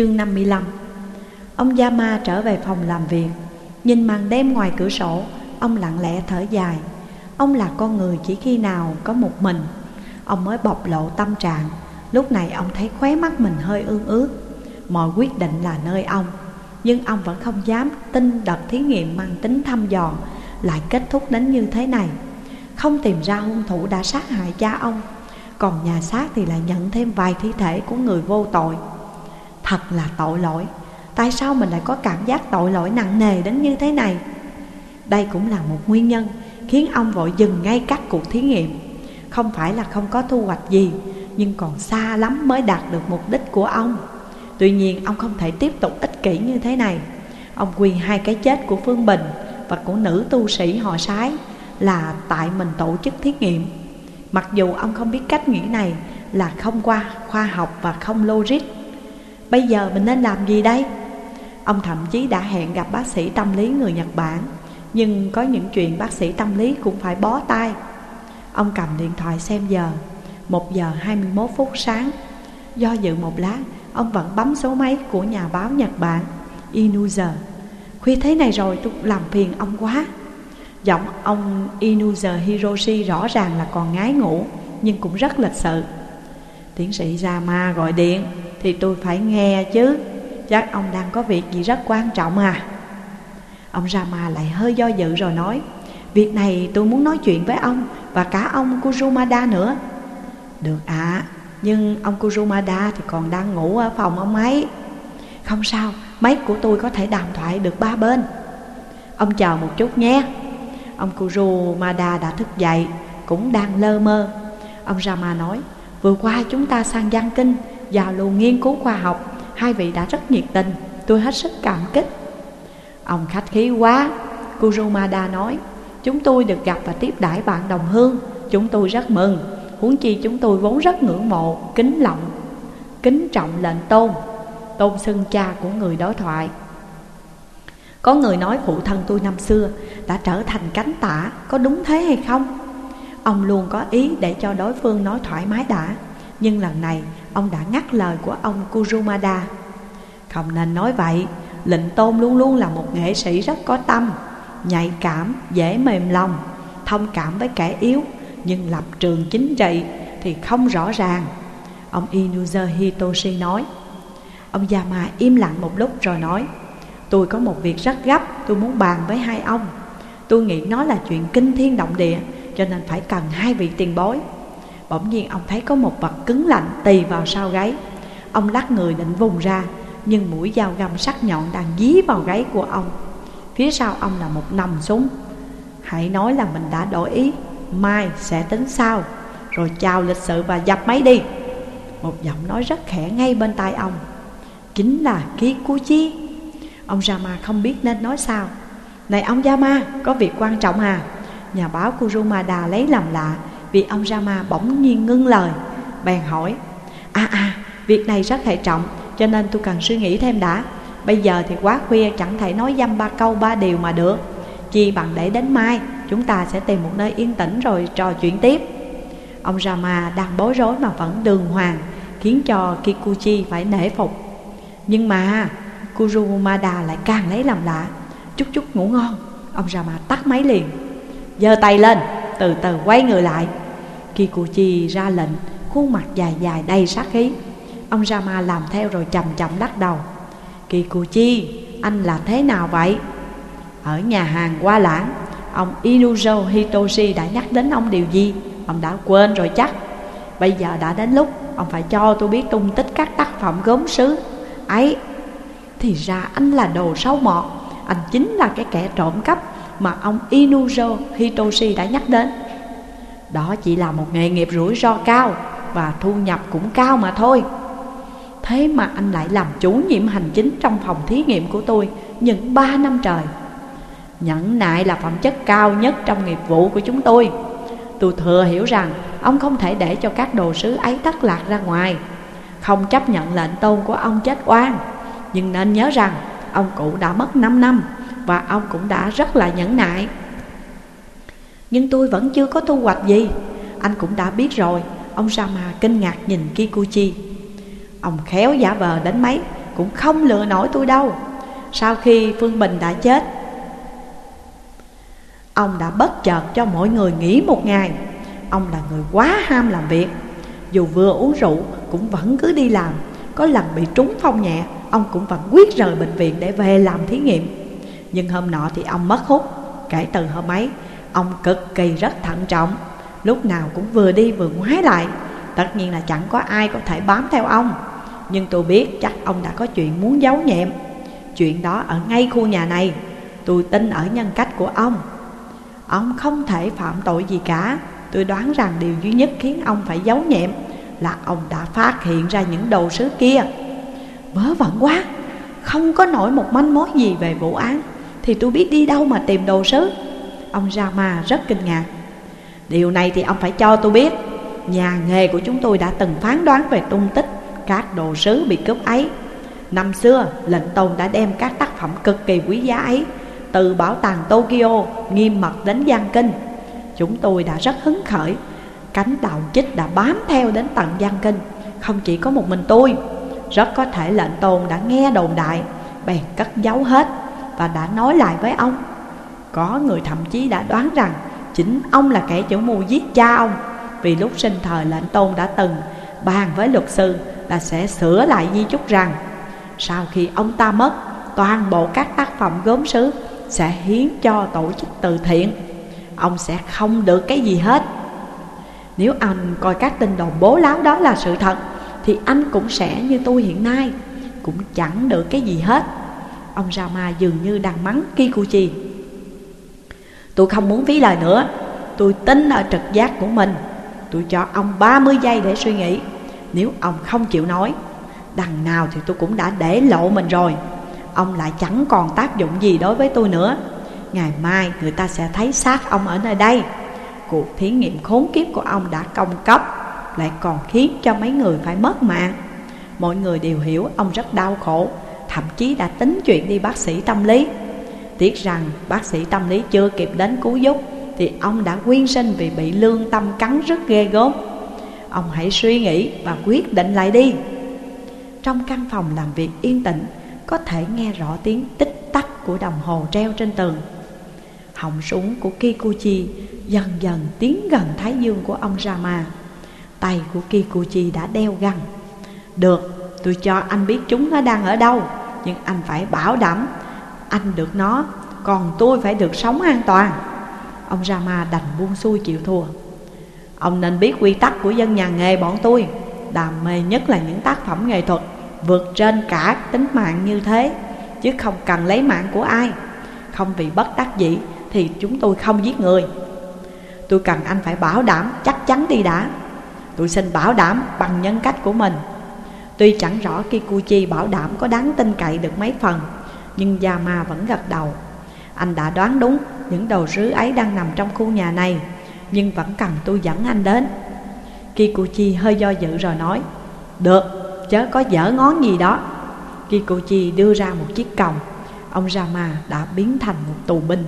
Chương 55 Ông Yama trở về phòng làm việc. Nhìn màn đêm ngoài cửa sổ, Ông lặng lẽ thở dài. Ông là con người chỉ khi nào có một mình. Ông mới bộc lộ tâm trạng. Lúc này ông thấy khóe mắt mình hơi ương ướt. Mọi quyết định là nơi ông. Nhưng ông vẫn không dám tin đợt thí nghiệm mang tính thăm dò Lại kết thúc đến như thế này. Không tìm ra hung thủ đã sát hại cha ông. Còn nhà xác thì lại nhận thêm vài thi thể của người vô tội. Thật là tội lỗi. Tại sao mình lại có cảm giác tội lỗi nặng nề đến như thế này? Đây cũng là một nguyên nhân Khiến ông vội dừng ngay các cuộc thí nghiệm. Không phải là không có thu hoạch gì, Nhưng còn xa lắm mới đạt được mục đích của ông. Tuy nhiên, ông không thể tiếp tục ích kỷ như thế này. Ông quy hai cái chết của Phương Bình Và của nữ tu sĩ họ sái Là tại mình tổ chức thí nghiệm. Mặc dù ông không biết cách nghĩ này Là không qua khoa học và không logic Bây giờ mình nên làm gì đây? Ông thậm chí đã hẹn gặp bác sĩ tâm lý người Nhật Bản, Nhưng có những chuyện bác sĩ tâm lý cũng phải bó tay. Ông cầm điện thoại xem giờ, một giờ 21 phút sáng. Do dự một lát, Ông vẫn bấm số máy của nhà báo Nhật Bản, Inuzer. Khuya thế này rồi tôi làm phiền ông quá. Giọng ông Inuzer Hiroshi rõ ràng là còn ngái ngủ, Nhưng cũng rất lịch sự. Tiến sĩ Yama gọi điện. Thì tôi phải nghe chứ. Chắc ông đang có việc gì rất quan trọng à. Ông Rama lại hơi do dự rồi nói Việc này tôi muốn nói chuyện với ông Và cả ông Kurumada nữa. Được ạ à, Nhưng ông Kurumada thì còn đang ngủ ở phòng ông ấy. Không sao Máy của tôi có thể đàm thoại được ba bên. Ông chờ một chút nhé. Ông Kurumada đã thức dậy Cũng đang lơ mơ. Ông Rama nói Vừa qua chúng ta sang Giang Kinh Giao lưu nghiên cứu khoa học, Hai vị đã rất nhiệt tình, Tôi hết sức cảm kích. Ông khách khí quá, Kurumada nói, Chúng tôi được gặp và tiếp đãi bạn đồng hương, Chúng tôi rất mừng, Huống chi chúng tôi vốn rất ngưỡng mộ, Kính lộng Kính trọng lệnh tôn Tôn xưng cha của người đối thoại. Có người nói, phụ thân tôi năm xưa Đã trở thành cánh tả, Có đúng thế hay không? Ông luôn có ý để cho đối phương nói thoải mái đã. Nhưng lần này ông đã ngắt lời của ông Kurumada. Không nên nói vậy. Lệnh tôn luôn luôn là một nghệ sĩ rất có tâm Nhạy cảm, dễ mềm lòng Thông cảm với kẻ yếu. Nhưng lập trường chính trị thì không rõ ràng. Ông Inuzer Hitoshi nói Ông Yama im lặng một lúc rồi nói Tôi có một việc rất gấp Tôi muốn bàn với hai ông. Tôi nghĩ nó là chuyện kinh thiên động địa Cho nên phải cần hai vị tiền bối. Bỗng nhiên ông thấy có một vật cứng lạnh tì vào sau gáy. Ông lắc người định vùng ra Nhưng mũi dao găm sắc nhọn đang dí vào gáy của ông. Phía sau ông là một nòng súng. Hãy nói là mình đã đổi ý Mai sẽ tính sau. Rồi chào lịch sự và dập máy đi. Một giọng nói rất khẽ ngay bên tai ông. Chính là Kikuchi Ông Rama không biết nên nói sao. Này ông Yama, có việc quan trọng à? Nhà báo Kurumada lấy làm lạ vì ông Rama bỗng nhiên ngưng lời, Bèn hỏi À à việc này rất hệ trọng, Cho nên tôi cần suy nghĩ thêm đã. Bây giờ thì quá khuya, chẳng thể nói dăm ba câu ba điều mà được. Chi bằng để đến mai, Chúng ta sẽ tìm một nơi yên tĩnh rồi trò chuyện tiếp. Ông Rama đang bối rối mà vẫn đường hoàng, Khiến cho Kikuchi phải nể phục. Nhưng mà Kurumada lại càng lấy làm lạ. Chút chút ngủ ngon. Ông Rama tắt máy liền. Giơ tay lên, từ từ quay người lại. Kikuchi ra lệnh, Khuôn mặt dài dài đầy sát khí. Ông Rama làm theo rồi chậm chậm lắc đầu. Kikuchi, Anh là thế nào vậy? Ở nhà hàng qua lãng, Ông Inuzo Hitoshi đã nhắc đến ông điều gì? Ông đã quên rồi chắc. Bây giờ đã đến lúc Ông phải cho tôi biết tung tích các tác phẩm gốm sứ ấy. Thì ra anh là đồ sâu mọt. Anh chính là cái kẻ trộm cắp Mà ông Inuzo Hitoshi đã nhắc đến đó chỉ là một nghề nghiệp rủi ro cao Và thu nhập cũng cao mà thôi. Thế mà anh lại làm chủ nhiệm hành chính trong phòng thí nghiệm của tôi Những ba năm trời. Nhẫn nại là phẩm chất cao nhất trong nghiệp vụ của chúng tôi. Tôi thừa hiểu rằng Ông không thể để cho các đồ sứ ấy thất lạc ra ngoài. Không chấp nhận lệnh tôn của ông chết oan. Nhưng nên nhớ rằng Ông cụ đã mất 5 năm Và ông cũng đã rất là nhẫn nại nhưng tôi vẫn chưa có thu hoạch gì. Anh cũng đã biết rồi. Ông Sama kinh ngạc nhìn Kikuchi. Ông khéo giả vờ đến mấy, cũng không lừa nổi tôi đâu. Sau khi Phương Bình đã chết, Ông đã bất chợt cho mọi người nghỉ một ngày. Ông là người quá ham làm việc. Dù vừa uống rượu, cũng vẫn cứ đi làm. Có lần bị trúng phong nhẹ, Ông cũng vẫn quyết rời bệnh viện để về làm thí nghiệm. Nhưng hôm nọ thì ông mất hút. Kể từ hôm ấy Ông cực kỳ rất thận trọng. Lúc nào cũng vừa đi vừa ngoái lại. Tất nhiên là chẳng có ai có thể bám theo ông. Nhưng tôi biết chắc ông đã có chuyện muốn giấu nhẹm. Chuyện đó ở ngay khu nhà này. Tôi tin ở nhân cách của ông. Ông không thể phạm tội gì cả. Tôi đoán rằng điều duy nhất khiến ông phải giấu nhẹm Là ông đã phát hiện ra những đồ sứ kia. Vớ vẩn quá. Không có nổi một manh mối gì về vụ án. Thì tôi biết đi đâu mà tìm đồ sứ. Ông Rama rất kinh ngạc. Điều này thì ông phải cho tôi biết. Nhà nghề của chúng tôi đã từng phán đoán về tung tích Các đồ sứ bị cướp ấy. Năm xưa, lệnh tôn đã đem các tác phẩm cực kỳ quý giá ấy Từ bảo tàng Tokyo nghiêm mật đến Giang Kinh. Chúng tôi đã rất hứng khởi. Cánh đạo chích đã bám theo đến tận Giang Kinh. Không chỉ có một mình tôi, Rất có thể lệnh tôn đã nghe đồn đại, Bèn cất giấu hết Và đã nói lại với ông. Có người thậm chí đã đoán rằng Chính ông là kẻ chủ mưu giết cha ông. Vì lúc sinh thời lệnh tôn đã từng bàn với luật sư Là sẽ sửa lại di chúc rằng Sau khi ông ta mất, Toàn bộ các tác phẩm gốm sứ Sẽ hiến cho tổ chức từ thiện. Ông sẽ không được cái gì hết. Nếu anh coi các tin đồn bố láo đó là sự thật, Thì anh cũng sẽ như tôi hiện nay, Cũng chẳng được cái gì hết. Ông Rama dường như đang mắng Kikuchi Tôi không muốn phí lời nữa. Tôi tin ở trực giác của mình. Tôi cho ông 30 giây để suy nghĩ. Nếu ông không chịu nói, Đằng nào thì tôi cũng đã để lộ mình rồi. Ông lại chẳng còn tác dụng gì đối với tôi nữa. Ngày mai người ta sẽ thấy xác ông ở nơi đây. Cuộc thí nghiệm khốn kiếp của ông đã công cấp, Lại còn khiến cho mấy người phải mất mạng. Mọi người đều hiểu ông rất đau khổ, Thậm chí đã tính chuyện đi bác sĩ tâm lý. Tiếc rằng bác sĩ tâm lý chưa kịp đến cứu giúp Thì ông đã quyên sinh vì bị lương tâm cắn rất ghê gớm. Ông hãy suy nghĩ và quyết định lại đi. Trong căn phòng làm việc yên tĩnh Có thể nghe rõ tiếng tích tắc của đồng hồ treo trên tường. Họng súng của Kikuchi dần dần tiến gần thái dương của ông Rama. Tay của Kikuchi đã đeo găng. Được, tôi cho anh biết chúng nó đang ở đâu Nhưng anh phải bảo đảm anh được nó, Còn tôi phải được sống an toàn. Ông Rama đành buông xuôi chịu thua. Ông nên biết quy tắc của dân nhà nghề bọn tôi. Đam mê nhất là những tác phẩm nghệ thuật, Vượt trên cả tính mạng như thế, Chứ không cần lấy mạng của ai. Không vì bất đắc dĩ Thì chúng tôi không giết người. Tôi cần anh phải bảo đảm chắc chắn đi đã. Tôi xin bảo đảm bằng nhân cách của mình. Tuy chẳng rõ Kikuchi bảo đảm có đáng tin cậy được mấy phần nhưng Yama vẫn gật đầu. Anh đã đoán đúng Những đầu sứ ấy đang nằm trong khu nhà này Nhưng vẫn cần tôi dẫn anh đến. Kikuchi hơi do dự rồi nói Được, chớ có dở ngón gì đó. Kikuchi đưa ra một chiếc còng. Ông Rama đã biến thành một tù binh.